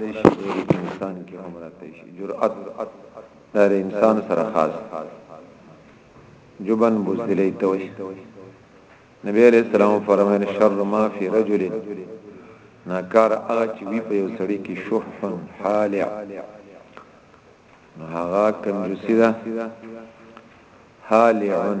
انسان کې هم راته شي جرأت دا انسان سره خاص جبن بوزدلې توش نبی عليه السلام فرمایل شر ما في رجل ناکار هغه چې وی په یو سړی کې شح حالع هغه کنجوسی ده حالعن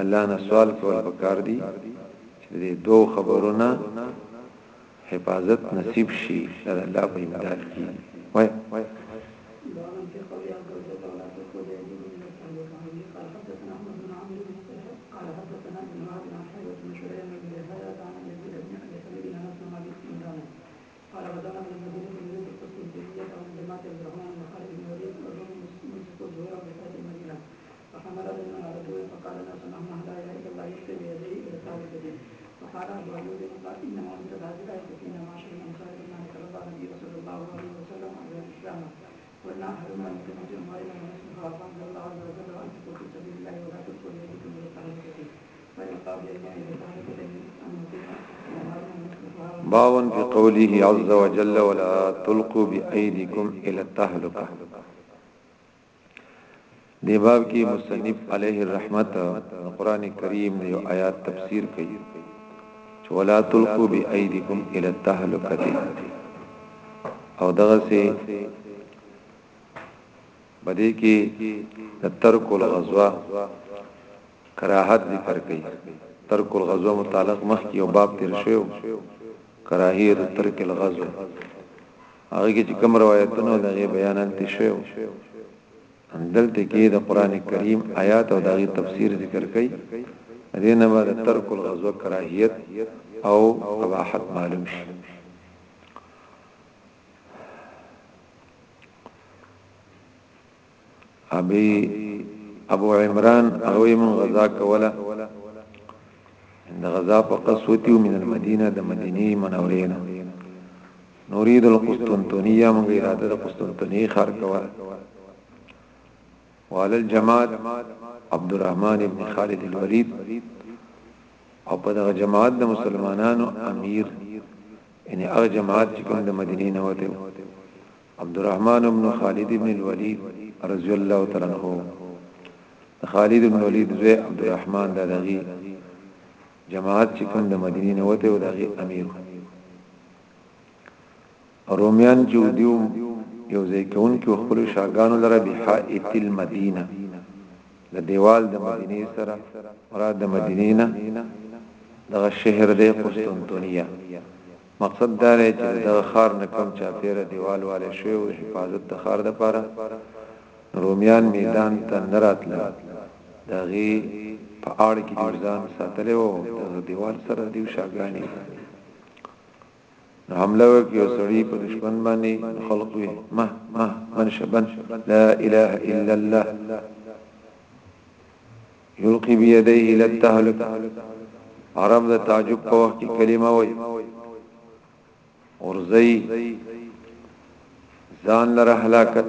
الله نه سوال کول پکار دي چې دې دوه خبرونه حفاظت نصیب شي دا الله په امداد کې وای باون في قوله عز وجل ولا تلقوا بأيديكم الى التهلكه دی باب کې مصنف علیه الرحمت قران کریم یو آیات تفسیر کوي چې ولا تلقوا بأيديكم الى التهلكه او دغه سي بدې کې د ترک الغزوه کراهت ذکر کړي ترک الغزوه متعلق مخ کې او باب تیر شوی کراهیت ترک الغزوه هغه کې چې کوم روایتونه د غي بیان هلته شوی دلته کې د قران کریم آیات او دغه تفسیر ذکر کړي دینه بعد ترک الغزو کراهیت او قباحت معلوم شي ابي ابو عمران هغه من غزا کوله د غزا په قصوتي من المدينه د مدينه منورې نه نورید القسطنطنیه موږ اراده د قسطنطنیه خار کوله وعلى الجماعت عبد الرحمن ابن خالد الولید او په دغه جماعت د مسلمانانو امیر یعنی هغه جماعت چې کوم د مدینې نه وته عبدالرحمن بن خالد بن الولید رضی الله تعالی عنہ خالد بن ولید زوی عبدالرحمن د دغه جماعت چې کوم د مدینې نه وته او دغه امیر رومیان چې دیو یو ځای کون کې خپل شاګانو لره به حائط المدینه د دیوال د مدینې سره مراد د مدینې نه دغه شهر د قسطنطنیه مقصد دا دی چې د دغه ښار نه کوم چاپېره دېوال والی شوی و، د حفاظت د ښار لپاره، نو رومیان میدان ته نه راتلل، د هغې په آړ کې دیو ځان ساتلی و او دغه دېوال سره دیو شاګانې وې، نو حمله وکړي یو سړي په دښمن باندې، نو خلق وې، مه، مه، بن شه، بن، لا اله الا الله. یلقی بیدیه الی التهلک عرب د تعجب په وخت کې کلمه وای اورځي ځان لره هلاکت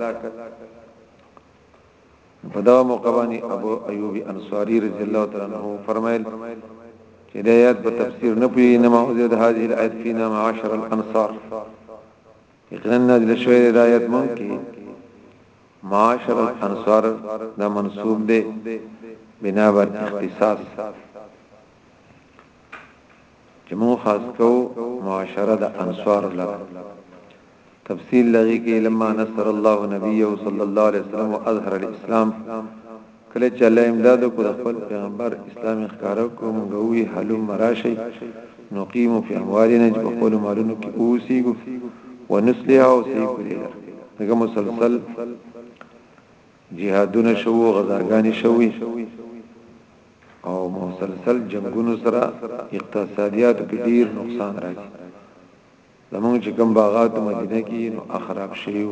په دا موقع باندې ابو ایوب انصاری رضی الله تعالی عنہ فرمایل چې د آیات په تفسیر نه پوی نه موجود هذه الایت فینا معاشر الانصار یقینا نازل شوی دی دا آیت مونږ کې معاشر الانصار دا منصوب دی بنا بر اختصاص چې مو خاص کو معاشره د انصار لپاره تفصیل لغی کې لما نصر الله نبی صلی الله علیه وسلم واظهر الاسلام کله چې الله امداد وکړو د خپل پیغمبر اسلام یې ښکاره کړو موږ ووی هلم راشئ نقیم فی اموالنا چې په خپل مالونو کې اوسیږو ونسلیها او صحیح کړی لر دغه مسلسل جهادونه شو غزاګانی شوې او مسلسل جنگونو سره اقتصادیات په ډیر نقصان راځي زمونږ چې کوم باغات مدینه کې نو خراب شیو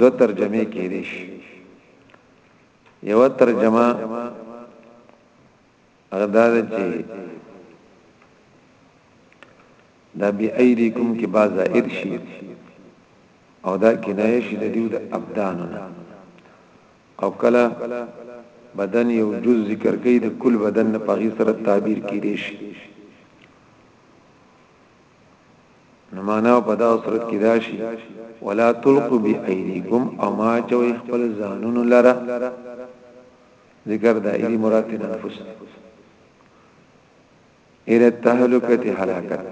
دو ترجمه کېدې شي یو ترجمه هغه دا ده چې دا بی ایدیکم کې با ظاهر شي او دا کنایه شي د دیو د ابدانو او کله بدن یو جز ذکر کوي د کل بدن په غي سره تعبیر کړي شي نو معنا په دا صورت کې راشي ولا تلقوا بايديكم او ما چوي خپل ځانونو لره ذکر د ايدي مراد تنفس اله تهلكه هلاکت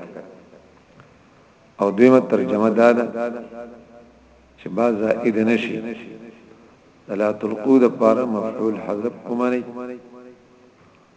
او دویمه ترجمه دا ده چې با زائد نشي لا تلقوا د پاره مفعول حذف کومه نه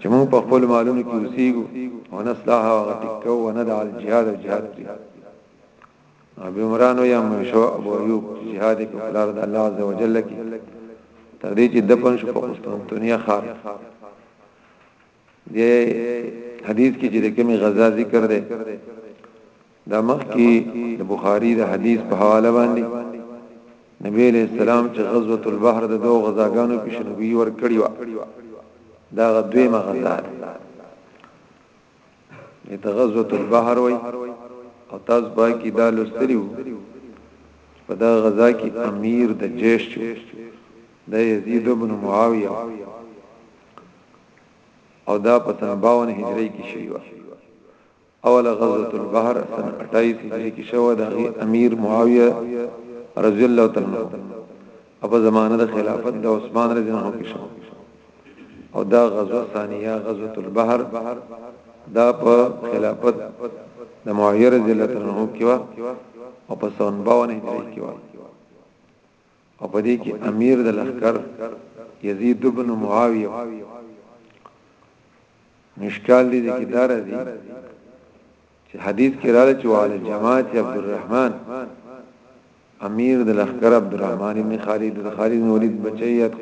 چې موږ په خپل مالونو کې اوسېګو او نسلاه او ټیکو او نه د الجهاد او جهاد کې ابي عمران یا مشو ابو ایوب جهاد کې قرار د الله عز وجل کې تر دې چې دفن شو په قسطنطنیه ښار دې حدیث کې چې د کمی غزا ذکر دی دا مخکې د بخاری د حدیث په حواله باندې نبی علیہ السلام چې غزوه البحر د دوه غزاګانو په شنوي ور کړی و دا غدوی مغزا ده د غزوه البحر وای او تاسو به کې دا لستریو په دا غزا کې امیر د جیش د یزید بن معاویه او دا په 52 هجری کې شوی و اول غزوه البحر سن 28 هجری کې شو د امیر معاویه رضی الله تعالی عنہ په زمانه د خلافت د عثمان رضی الله عنه کې شو او دا غزوه ثانیه غزوه البحر دا په خلافت د معاویه رضی الله تعالی عنہ کې وا او په سن 52 هجری کې وا او په دې کې امیر د لخر یزید ابن معاویه مشکال دي کې دار دي چې حدیث کې راځي چې وال جماعت عبد الرحمن امیر د لخر عبد الرحمن ابن خالد د خالد بن ولید بچیات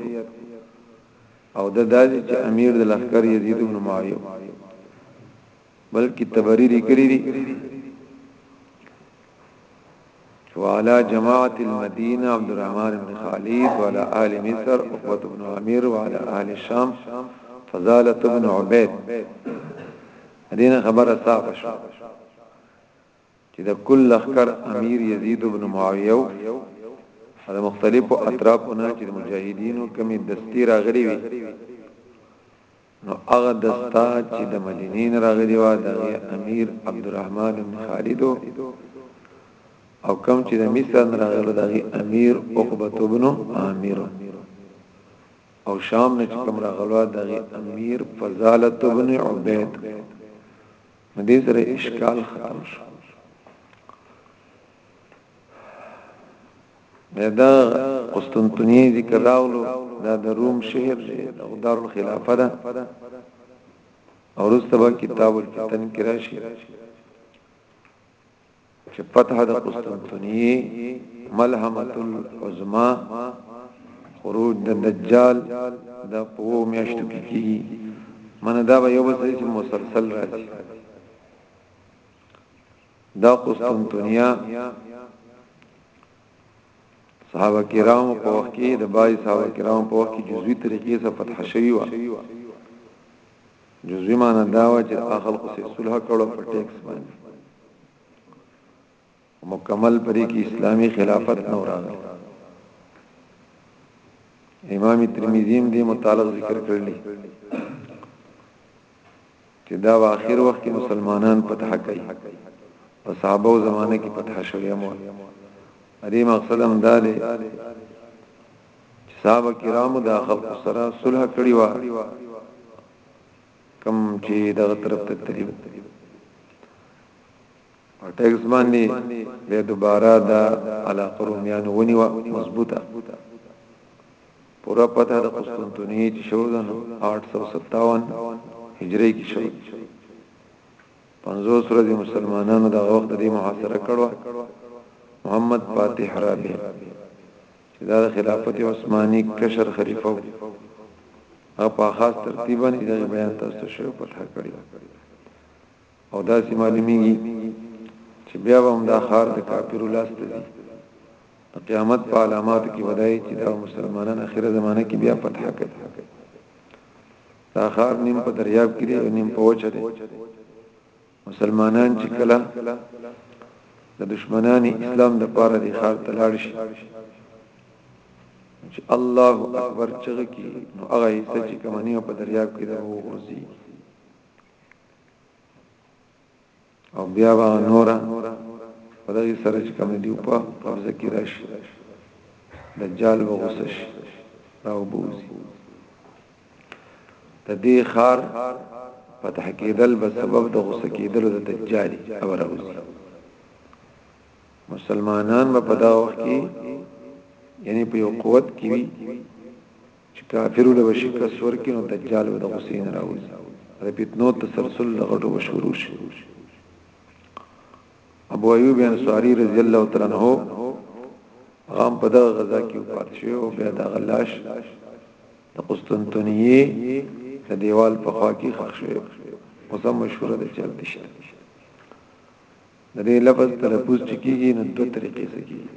او د داسې چې امیر د لخر یزید ابن معاویه بلکې تبری لیکلی دی وعلى جماعة المدينة عبد الرحمن بن خالد وعلى آل مصر عقبة بن عمير وعلى آل الشام فضالة بن عبيد دین خبره صاف شو چې د کل لخر امیر یزید بن معاویه او د مختلفو اطرافونو چې مجاهدینو کمی دستی راغلي وي نو هغه دسته چې د مدینې نه راغلی و د امیر عبدالرحمن بن خالد او کم چې د مصر نه راغلی د امیر عقبه بن عامر او شام نه چې کوم راغلو د امیر فضاله بن عبید مدې سره اشکال ختم شو دا قسطنطنیه ذکر راولو دا د روم شهر دی او دار الخلافه ده او رستبه کتاب الفتن کې راشي چې فتح د قسطنطنیه ملهمه العظما خروج د دجال د په میاشتو کې کیږي من دا به یو بل چې مسلسل راځي دا قسطنطنیه صحابه کرام په وخت کې د بای صحابه کرام په وخت کې جزوی طریقې سره فتح شوی و جزوی معنی دا و چې اخل قصې صلح کړو په ټیکس باندې مکمل پرې کې اسلامی خلافت نه راغی امام ترمذی هم دې متعلق ذکر کړلی چې دا به اخر وخت کې مسلمانان فتح کوي په صحابه او زمانه کې فتح شوی مو دې مقصد هم دا دی چې صحابه کرامو د خلق سره صلح کړی و کم چې دغه طرف ته تریو او ټیکس باندې به دوباره دا علاقه رومیان ونیو مضبوطه پورا پته د قسطنطنیه چې شو ده نو 857 هجری کې شو 50 ورځې مسلمانانو د وخت دی محاصره کړو محمد فاتح رابع چې دا خلافت عثماني کشر خلیفہ او په خاص ترتیبا د بیان تاسو شو پټه کړی او داسې معلومیږي چې بیا به هم دا خار د کافرو لاس ته ځي د قیامت په علاماتو کې ودای چې دا مسلمانان اخیره زمانه کې بیا فتح کوي دا خار نیم په دریاب کې او نیم په وچه دی مسلمانان چې کله د دشمنان اسلام د پاره د خار تلاړ شي چې الله اکبر چغه کی نو هغه حصہ چې کمنیو په دریاب کې ده وو ورځي او بیا به نورا په دغه سره چې کوم دی په قبضه کې راشي دجال به غوسه شي راو بوزي د دې خار په تحقیدل به سبب د غوسه کېدلو د دجال او راوځي مسلمانان به په دا وخت کې یعنی په یو قوت کې وي چې کافرو له به شکست ورکړي نو دجال به د غصې نه راوځي او د فتنو تسلسل د غټو به شروع شي ابو ایوب انصاری رضی الله تعالی عنہ غام په دغه غزا کې وفات شو او بیا د غلاش د قسطنطنیه د دیوال په خوا کې خښ شو اوس مشهور ده چې دشته د دې لفظ تلفظ چکیږي نو دوه طریقې سکیږي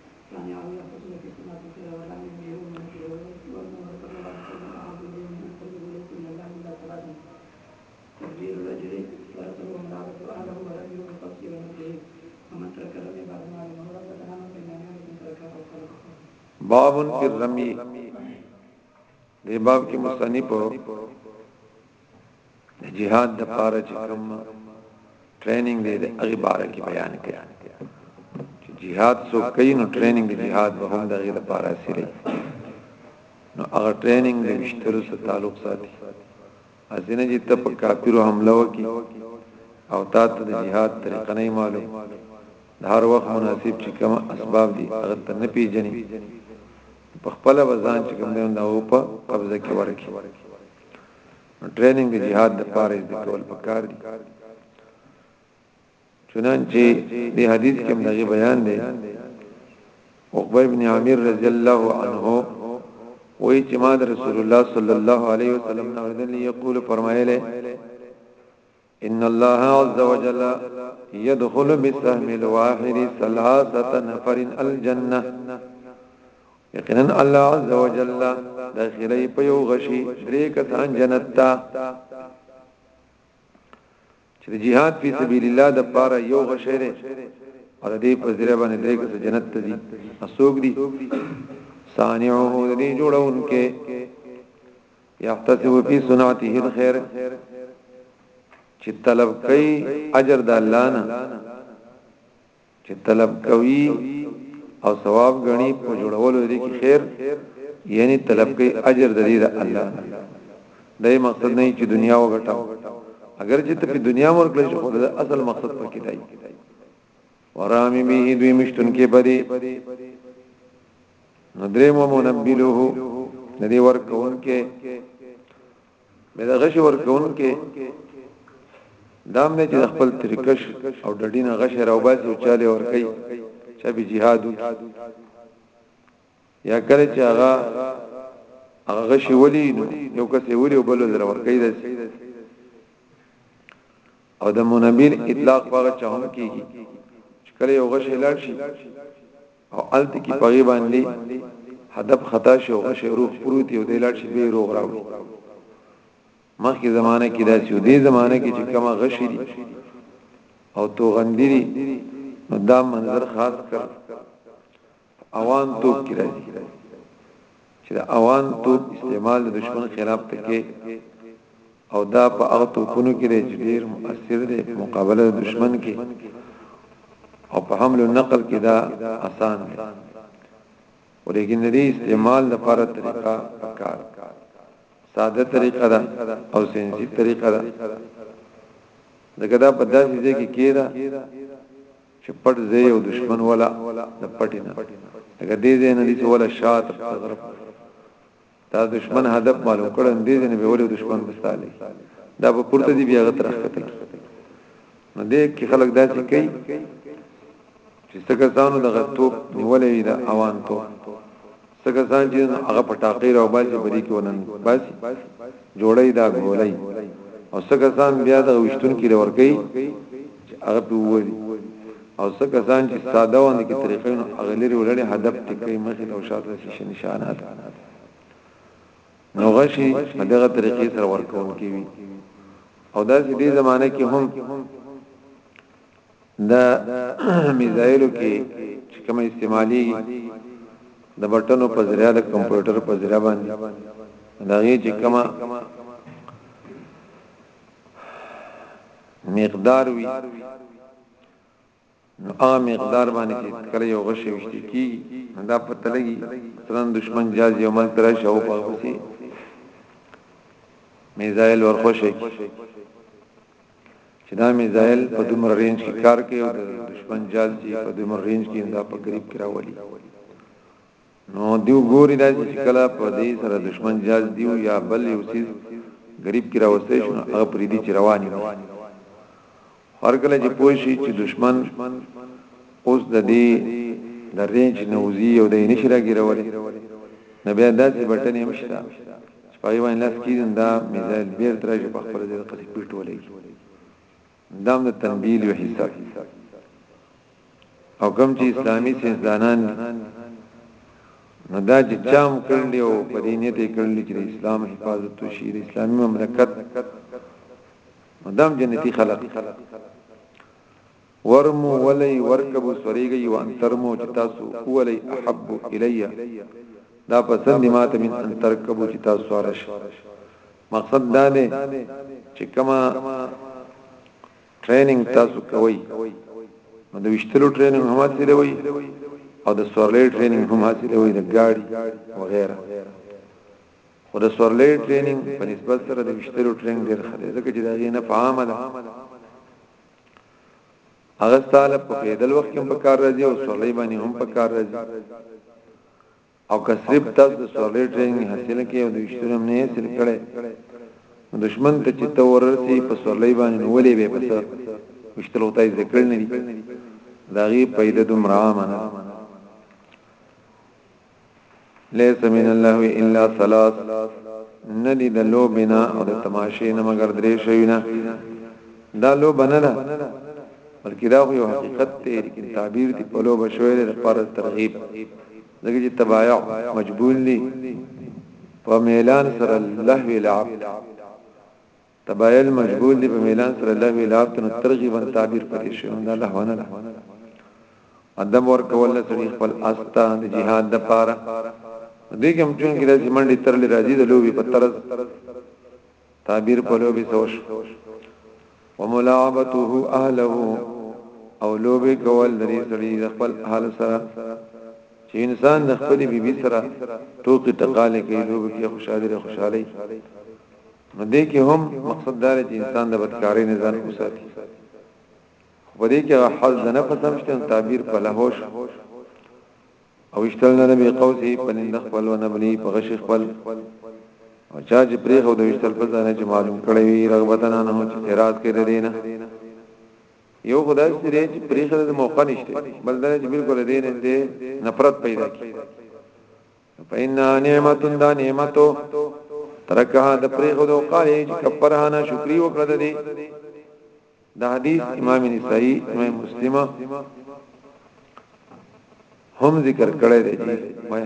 بابن فی الرمی دی باب کې مصنف د جهاد د پاره چې کوم ټریننګ دی د هغه باره کې بیان کړي چې جهاد سو کوي نو ټریننګ د جهاد به هم د هغه لپاره سره نو هغه ټریننګ د وشتلو سره تعلق ساتي ازنه چې ته په کافرو حمله وکي او تا ته د جهاد طریقه نه معلوم د هر وخت مناسب چې کوم اسباب دي هغه ته نه پیژني په خپل وزن چې کوم دی نو په قبضه کې ورکی ټریننګ د جهاد د پاره د کول پکار دي چنانچه د حدیث کې دغه بیان دی عقبه ابن عامر رضی الله عنه وی چې ما رسول الله صلی الله علیه وسلم نو دې یقول فرمایله ان الله عز وجل يدخل بسهم الواحد ثلاثه نفر الجنه یقینا الله عز وجل داخلي په یو غشي درې کسان جنت ته چې جهاد په سبیل الله د پاره یو غشي لري او د دې په ذریعہ باندې درې کسان جنت ته دي اسوګ دي صانعه دې جوړونکې یحتسب فی صنعته الخير چې طلب کوي اجر د الله نه چې طلب کوي او ثواب غني په جوړولو لري کې خیر یعنی طلب کوي اجر د دې د الله دای مقصد نه چې دنیا وګټاو اگر چې ته په دنیا ورکړې شو خو د اصل مقصد پکې دی ورامي به دوی مشتون کې پدې نو دریم منبله د دې ورکون کې مې د غش ورکون کې دام نه چې خپل ترکش او ډډینه غش راو باسي او چاله ور کوي چې به jihad یا کړي چې هغه هغه غش ولي نو یو کس ولي او بل ور کوي داسي او د منبر اطلاق په هغه چا هم کیږي چې کله یو غشي لاړ شي او الته کې پغی باندې هدف خطا شي او غشي روح پروت یو دی لاړ شي به روغ راوړي مخکې زمانه کې دا چې دې زمانه کې چې کما غشي دي او تو غندري نو دا منظر خاص کړ په اوان توب کې راځي چې د اوان توب استعمال د دشمن خلاف تکي او دا په هغه توپونو کې دی چې ډیر مؤثر دی په مقابله د دشمن کې او په حمل او نقل کې دا آسان دی ولیکن دې استعمال لپاره طریقه پکار ساده طریقه ده او سنجي طریقه ده دغه دا په داسې ځای کې کېده چې پټ ځای او دشمن ولا د پټی نه لکه دې ځای نه دي چې ولا شات طرف دا دشمن هدف معلوم کړه دې ځای نه به ولې دشمن مستالي دا په پورته دی بیا غتر راخته نو دې کې خلک داسې کوي چې څنګه ځانو دغه توپ نیولې دا اوان توپ څه کسان چې هغه پټاقې راو باسي په دې کې ونن باسي جوړي دا ګولای او څه کسان بیا د وشتون کې لور کوي چې هغه په ووري او څه کسان چې ساده ونه کې طریقې نو هغه لري ولړي هدف ټکي مخې او شاته شي نشانات نو غشي دغه طریقې سره ورکون کوي او دا دې زمانه کې هم دا میزایلو کې چې کوم استعمالي د بټنو په ذریعہ د کمپیوټر په ذریعہ باندې دا یې چې کوم مقدار وي نو ا مقدار باندې چې کله یو غشي وشتي کی دا پته لګي ترن دشمن جاز یو مل تر شو په وسی میزایل ورخوشي چې دا میزایل په دومره رینج کې کار کوي او د دشمن جال چې په دومره رینج کې دا په قریب کې راولي نو دیو ګوري دا چې کله په دې سره دشمن جال دیو یا بل یو سیز غریب کې راوستي شنو هغه پرې دي چې رواني دي هر کله چې پوه شي چې دشمن اوس د دې د رینج نوزي او د نشي راګیرولې نبي داسې بټنې مشته سپاهي باندې لاس کیږي نو دا میزایل بیرته راشي په خپل ځای قصې پیټ ولګي دا هم د تنبیل یو حصہ او کوم چې اسلامي سياستدانان نو دا چې چام کړل او په دې نیت یې کړل چې اسلام حفاظت او شیر اسلامي مملکت مدام جنتی خلق ورمو ولئ ورکبو سوريږئ وان ترمو چې تاسو اولئ احب الي دا پسند ماته من ان ترکبو چې تاسو سوار شئ مقصد دا دی چې کما ټریننګ تاسو کوئ نو د وشتلو ټریننګ هم حاصله وي او د سورلې ټریننګ هم حاصله وي د ګاډي وغیرہ خو د سورلې ټریننګ په نسبت سره د وشتلو ټریننګ ډیر خره ځکه چې دا یې نه فهمه ده هغه ستاله په کېدل وخت کې په کار راځي او سورلې باندې هم په کار راځي او که صرف تاسو د سورلې ټریننګ حاصل کړئ او د وشترم نه حاصل کړئ دشمن ته چې ته ورسي په سورلې باندې نو ولې به پس وشتلو ته ذکر نه دي دا غي پیدا دومره منه ليس من اللهو الا ثلاث ندی د لوبنا او د تماشې نه مگر درې شوینا دا لوب نه ده بلکې دا خو یو حقیقت دی لیکن تعبیر دی په لوب شوی د پر ترغیب دغه چې تبایع مجبول دي په میلان سره لهو لعب طبایل مشغول دی په میلان سره لهو الافتنو ترغیبا تعبیر پرې شوی دا لهو نه ادب ورکول نه سړي خپل استا د جهاد د پاره دې کوم چون کې د منډي ترل راځي د لوبي په طرز تعبیر په لوبي سوش وملاعبته اهله او لوبي کول د دې سړي د خپل حال سره چې انسان د خپل بیبي سره ټوکی ټقاله کوي لوبي کې خوشاله خوشالي نو دې کې هم مقصد دا دی چې انسان د بدکارۍ نه ځان وساتي خو په دې کې هغه حل نه پسم شته تعبیر په لهوش او اشتلنا نبی قوسی پنند خپل و نبنی په غش خپل او چا چې پرې خو د اشتل په ځانه چې معلوم کړی وی رغبتنا نه چې اعتراض کړي دینه یو خدای چې دې چې پرې خو د موقع نشته بل دا چې بالکل دې نه دې نفرت پیدا کی فإنها نعمت دا نعمتو ترکها د پریخدو قالی چې کفرها نه شکری وکړه د دې د حدیث امام نسائی امام مسلم هم ذکر کړی دی وای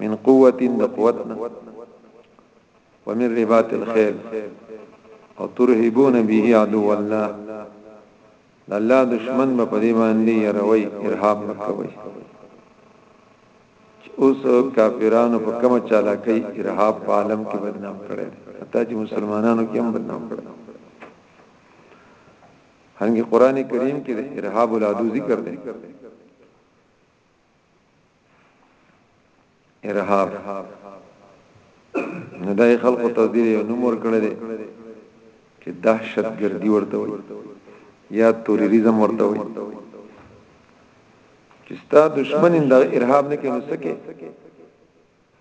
من قوت د قوتنا ومن رباط الخيل او ترهبون به عدو الله د الله دشمن په دې باندې يروي ارهاب کوي اوس کافرانو په کومه چالاکي ارهاب په عالم کې بدنام کړي حتی چې مسلمانانو کې هم بدنام کړي هنګي قران کریم کې د ارهاب العدو ذکر دی ارهاب نه دای خلکو ته دی یو نوم ورکړل دي چې دهشت ګردي ورته وي یا تروریزم ورته وي چې ستا دشمن د ارهاب نه کې نو سکه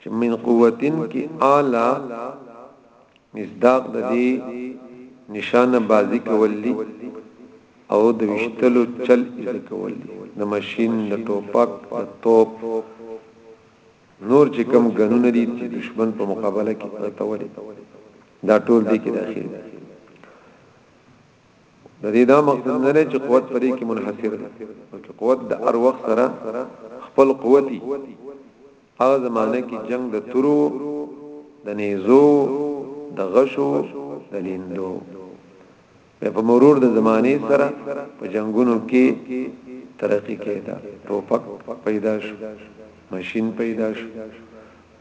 چې من قوتن کې اعلی مصداق د دې نشانه بازی کول دي او د وشتلو چل اذ کول دي د ماشين د ټوپک د توپ نور چې کم غنونه دي چې دشمن په مقابله کې پرتاولي دا ټول دي کې داخل د دې دا مقصد نه لري چې قوت پرې کې منحصر دی بلکې قوت د هر وخت سره خپل قوتي هغه زمانه کې جنگ د تورو د نيزو د غشو د لیندو په مرور د زمانه سره په جنگونو کې ترقی کېده ټوپک پیدا شو ماشين پیدا شو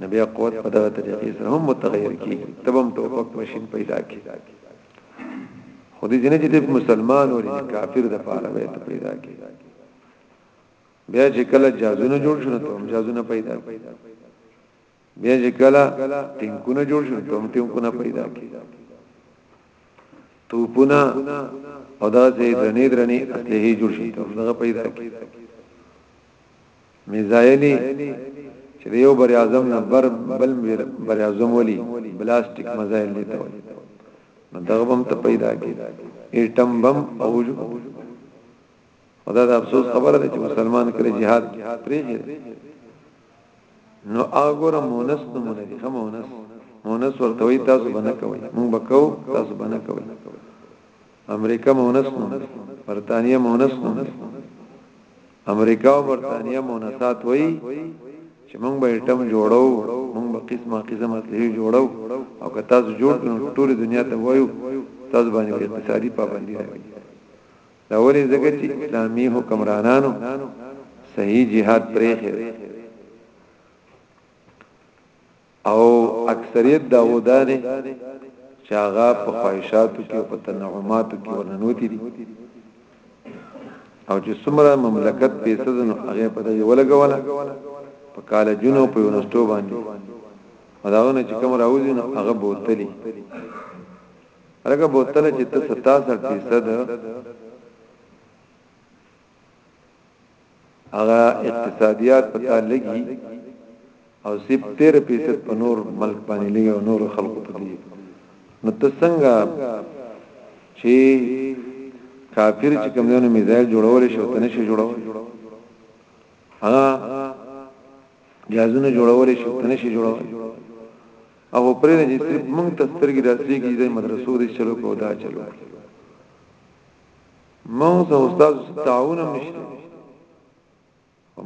نبي قوت په دغه طریقې سره هم متغیر کیږي تبم ټوپک ماشين پیدا کیږي خو دې جنې چې مسلمان او کافر د پاره وي ته پیدا کی بیا چې کله جازونه جوړ شنو ته هم جازونه پیدا کی بیا چې کله ټینکونه جوړ شنو ته هم ټینکونه پیدا کی توپونه او دا چې درنې درنې اصله جوړ شي ته هم پیدا کی میزایلی چې د یو بر اعظم نه بر بل بر اعظم ولي بلاستیک مزایل دي ته وایي نو دغه بم ته پیدا کی ایټم بم او جو خدا د افسوس خبره ده چې مسلمان کړي jihad پریږي نو اګور مونس نو مونږ دي هم مونس مونس ورته وي تاسو باندې کوي مونږ بکاو تاسو باندې کوي امریکا مونس نو برتانیې مونس نو امریکا او برتانیا مونثات وایي چې موږ به اټم جوړو موږ به قسمه قسم اسلحه جوړو او که تاسو جوړ کړو ټول دنیا ته وایو تاسو باندې اقتصادي پابندي راوړي دا ولې ځکه چې اسلامي حکمرانانو صحیح jihad پرې خېره او اکثریت د هغو دا دی چې هغه په خواهشاتو کې او په تنعماتو کې ورننوتي دي او چې څومره مملکت پیسې دنو هغه په دې ولګوله په کالجونو په یونیورسيټو باندې مداونه چې کوم راوځي نو هغه بوتلی هغه بوتل چې 77% هغه اقتصادیات پتا لګي او سیب 13% په نور ملک باندې لګي او نور خلکو په دې نو ته څنګه چې کافر چې کوم یو میزایل جوړول شي او تنه شي جوړول هغه جهازونه جوړول شي او تنه شي جوړول او پرې نه چې صرف مونږ تسترګې داسې کې د مدرسو دې چلو کو دا چلو موږ ته استاد تعاون هم نشته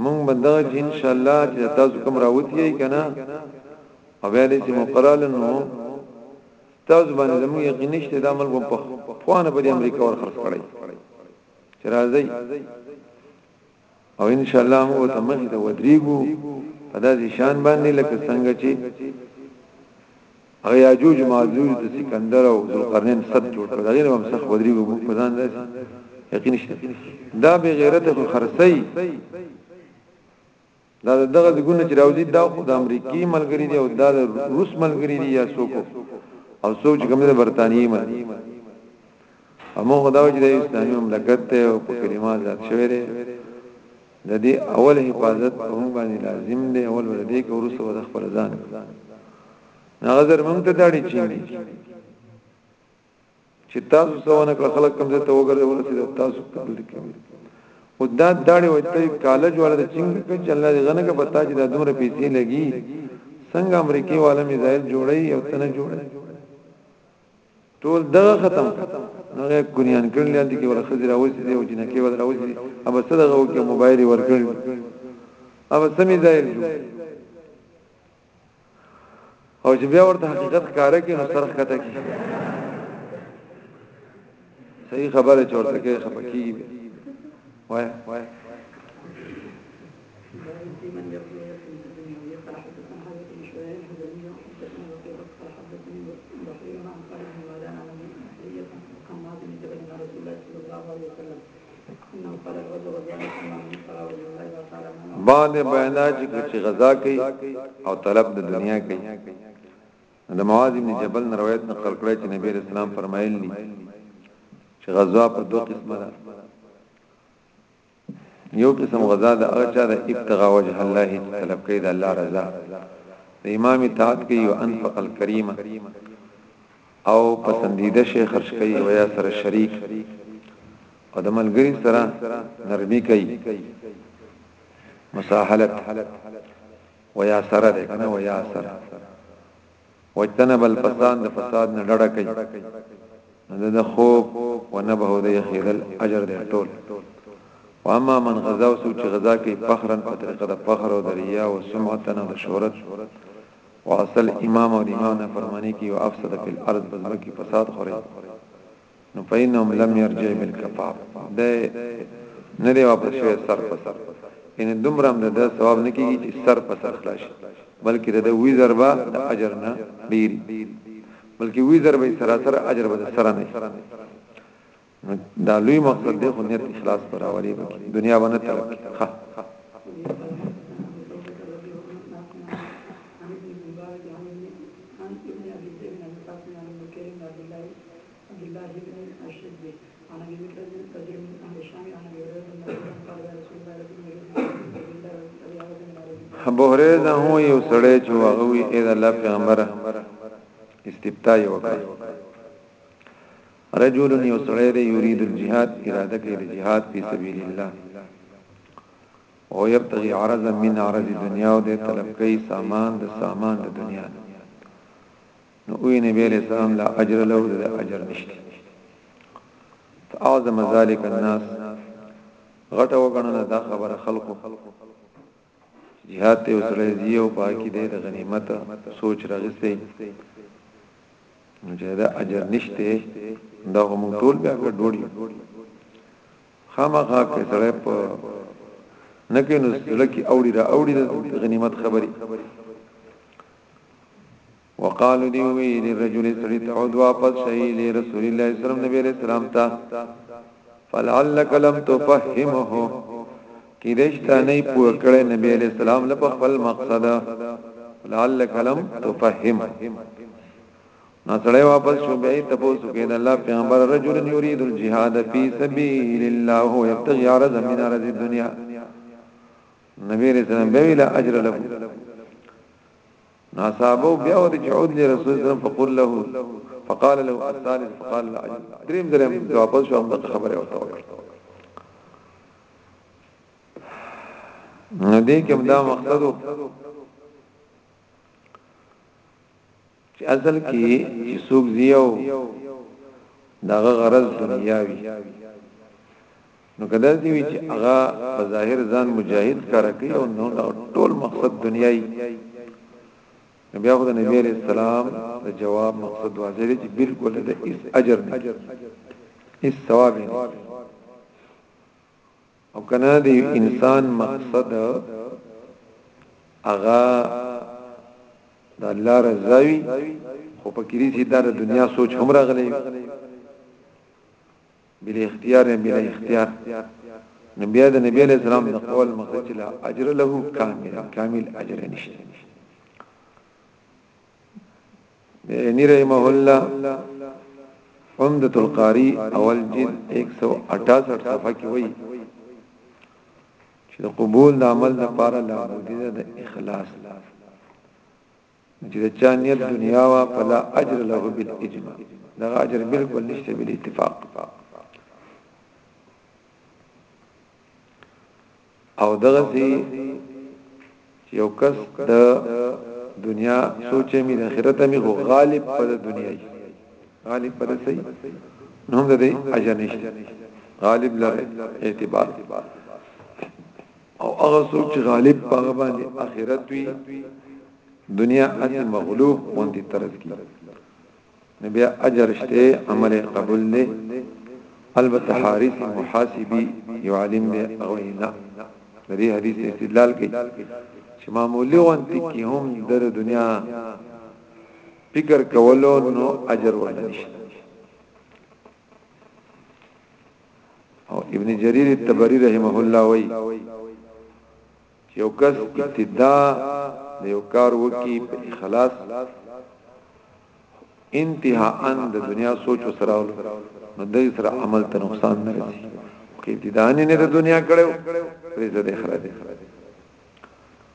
موږ بنده چې ان شاء الله چې تاسو کوم راوتی یې کنه او بیا دې چې مقرال نو تاسو باندې زموږ یقین نشته دا عمل په خوانه په امریکا ور خرڅ کړی چې راځي او ان شاء الله موږ ته مخې ته ودرېږو په داسې شان باندې لکه څنګه چې هغه یاجوج ماجوج د سکندر او ذوالقرنین صد جوړ کړ هغه هم څخه ودرېږو موږ په ځان داسې یقین شته دا به غیرت خو خرسي دا دغه ځګونه چې راوځي دا خو د امریکای ملګری دی او دا د روس ملګری دی یا څوک او څوک چې کوم د برتانیې ملګری امو خدا چې د اسلامي مملکت ته او په کلمه ځات شوی دی د دې اول حفاظت په موږ باندې لازم دی اول ور دې کې ورسو د خپل ځان نظر موږ ته داړي چی چې تاسو څه ونه کړ خلک کوم ځای ته وګرځي ورسېد تاسو په بل کې او دا داړي وای ته کالج والا د چنګ کې چې الله دې غنګه پتا چې دا دومره پیسې لګي څنګه امریکای والا میزایل جوړي او تنه جوړي ټول دغه ختم هغه کونیان کړل دي کې ورخه دې راوځي دې او جنہ کې ور راوځي ابا صدقه او کې موبایل ورکړي ابا سمې ځای جوړ او چې بیا ورته حقیقت کار کې نو سرخ کته کې صحیح خبره چورته کې خپکی وای وای باندې بیانا چې چې غزا کوي او طلب د دنیا کوي د معاذ بن جبل روایت نقل کړی چې نبی رسول الله فرمایلی دي چې غزا په دوه قسمه ده یو قسم غزا د هغه چا د ابتغاء وجه الله چې طلب کوي د الله رضا د امام اطاعت کوي او انفق الکریمه او پسندیده شی خرج کوي او یا سره شریک او د ملګری سره نرمی کوي مساحلت و یا سره ده کنه و یا سره وجتنب الفساد د فساد نه ډډه کوي نو د خوب و نه به د یخیدل اجر دی ټول واما من غزا او سوچ غزا کوي فخرن په طریقه د فخر او د ریا او سمعت نه د شهرت او اصل امام او د امام نافرمانی کوي او افسد فی الارض په ځمکه فساد خوري نو فینهم لم یرجع بالکفاف ده نه دی واپس شوی سر په سر یعنی دومره هم د ثواب نه کیږي چې سر په سر خلاص شي بلکې د وی ضربه د اجر نه ډیر بلکې وی ضربه سراسر اجر به سره نه دا لوی مقصد دی خو نیت اخلاص پر راولي بکی دنیا باندې ترقی ښه ابو هريره هو یو سړی چې هغه وی اې د الله پیغمبر استفتاء وکړه رجل یو سړی دی یرید الجهاد اراده کوي د جهاد په سبیل الله او یبتغي عرض من عرض دنیا او د طلب کوي سامان د سامان د دنیا نو وی نبی علیہ السلام لا اجر له د اجر نشته فاعظم ذلک الناس غټه وګڼل دا خبره خلقو جهاد ته وسړی دی او پاکي دی د غنیمت سوچ راغستې مجاهده اجر نشته دا هم ټول بیا ګډوډي خامخا کې سړی په نکې نو سړی کې اوړي را اوړي د غنیمت خبري وقالو دی وی للرجل سړی ته عود واپس شئی لی رسول الله صلی الله علیه وسلم نبی علیہ السلام تا فلعلک لم تفهمه کی دشتا نه پوه کړی نبی علیہ السلام لپاره خپل مقصد لعلک لم تفهم نو سړی واپس شو بیا ته پوسو کې د الله پیغمبر رجل یرید الجهاد فی سبیل الله هو یبتغی عرض من عرض الدنیا نبی رسول الله بیا اجر له ناصابو بیا ور چعود له رسول الله فقل له فقال له الثالث فقال له عجل دریم دریم جواب شو هم خبره ورته وکړه نو دې کوم دا مقصد چې اصل کې چې سوق زیو دغه غرض دنیاوی نو که داسې وي چې هغه په ظاهر ځان مجاهد کار کوي او نو ټول مقصد دنیاي بیا خو د نبی عليه السلام د جواب مقصد واضح دی چې بالکل د هیڅ اجر نه هیڅ ثواب نه او کنه د انسان مقصد هغه د الله رضا وي خو په کلیسي د دنیا سوچ هم راغلی بلا اختیار یا بلا اختیار نو بیا د نبی علیہ السلام د قول مقصد چې لا اجر له کامل کامل اجر نشته یعنی رحمه الله عمدۃ القاری اول جلد 168 صفحه کې وایي چې قبول د عمل لپاره لا بد د اخلاص نو چې د چا نیت دنیا وا فلا اجر له بالاجماع دا اجر بالکل نشته بل اتفاق او دغه سي یو کس د دنیا سوچې می د آخرت می هو غالب پر دنیا ای غالب پر سي نو هم د اجر نشته غالب لره اعتبار او هغه څوک چې غالب په هغه باندې اخرت وي دنیا اته مغلوب باندې طرف کی نو بیا اجر شته عمل قبول دی البته حارث محاسبی یو عالم دی او نه دې حدیث استدلال کوي چې معمولی وانتی کی هم در دنیا فکر کولو نو اجر ورنشته او ابن جرير التبري رحمه الله وای چې یو کس ابتدا د یو کار وکي په اخلاص انتها ان د دنیا سوچ سره نو د سره عمل ته نقصان نه رسي کې ابتدا نه د دنیا کړو پرې زده خره دي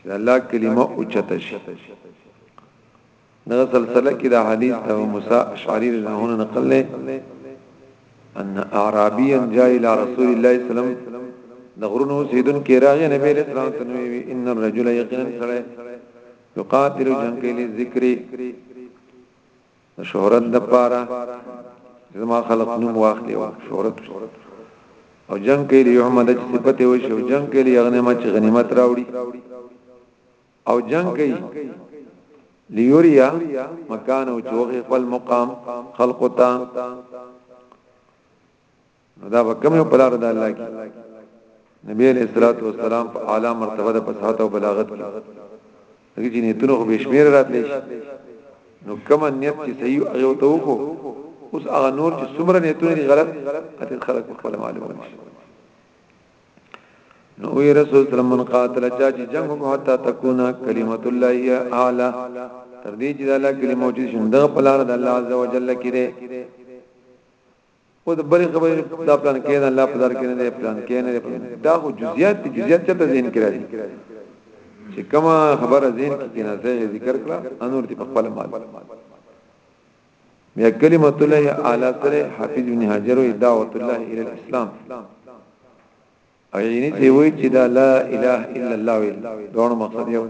چې الله کلمه اوچته شي دغه سلسله کې دا حدیث د موسی اشعری رضی الله عنه نقل لې ان اعرابيا جاء الى رسول الله صلی الله علیه وسلم د غرونو سیدن کې راغی نبی له سلام تنوي ان الرجل یقینا سره یقاتل جنگ کې ذکر د شهرت د پاره زما خلق نوم واخلي او شهرت او جنگ کې لري احمد چې صفته وي او جنگ کې لري غنیمت چې غنیمت راوړي او جنگ کې لیوریا مکان او چوغه خپل مقام خلقتا نو دا به کوم یو پلار د الله کې نبی علیہ الصلوۃ والسلام په اعلی مرتبه د فصاحت او بلاغت کې هغه چې نیتونه خو بشمیر راتلی شي نو کوم نیت چې صحیح ایو ته وکړو اوس هغه نور چې څومره نیتونه دي غلط اته خلق په خپل معلومه نشي نو وی رسول صلی الله قاتل چا چې جنگ کو حتا تکونا کلمت الله یا اعلی تر دې چې الله کلمه چې شنده په لار د الله عز وجل کې او د بل خبرې دا پلان کې نه الله پدار کې نه دی پلان کې نه دی دا خو جزئیات دي جزئیات چرته ذهن کې راځي چې کما خبره ذهن کې کې نه ځای ذکر کړه انور دې په خپل مال بیا کلمۃ الله اعلی سره حافظ بن حجر او دعوت الله الی الاسلام او یعنی دی وی چې دا لا اله الا الله وی دوه مقصد یو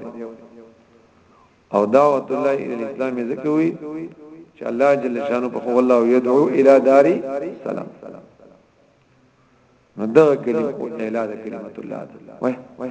او دعوت الله الی الاسلام زکوي چې الله جل شانو په خو الله یدعو الی داری سلام نو دا کلمه او اعلان د کلمت الله وای وای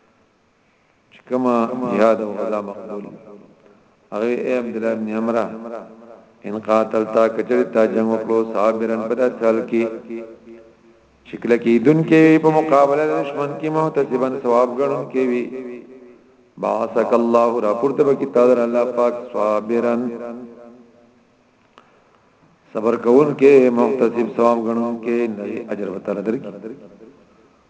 چې کما یاد او غزا مقبول هغه اے عبد الله بن عمرو ان قاتل تا کچری تا جنگ وکړو صابرن په داسې حال کې شکل کې دن کې په مقابله دشمن کې محتسبن ثواب ګڼون کې وي باسک الله را پورته به کې تعالی الله پاک صابرن صبر کول کې محتسب ثواب غنون کې نه اجر وتر درکې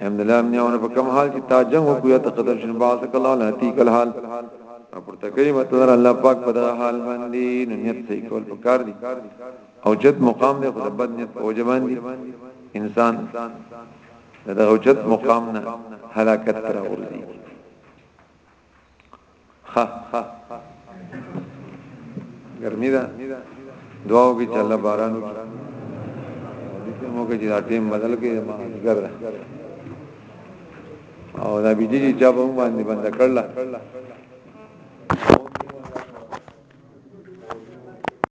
الحمد لله من یو نه په کوم حال کې تا جنگ وکړو ته قدر شن باز کله نه تی کل حال پر تکریم تر الله پاک په دغه حال باندې نیت صحیح کول پکار دي او جد مقام دی خو بد نیت او جبان دي انسان دغه جد مقام نه هلاکت تر ورځي خا ګرمي ده دعاو کې چې الله باران وکړي دې موږ چې دا ټیم بدل کې ما ګر او دا بيجي چې چا په باندې بند کړل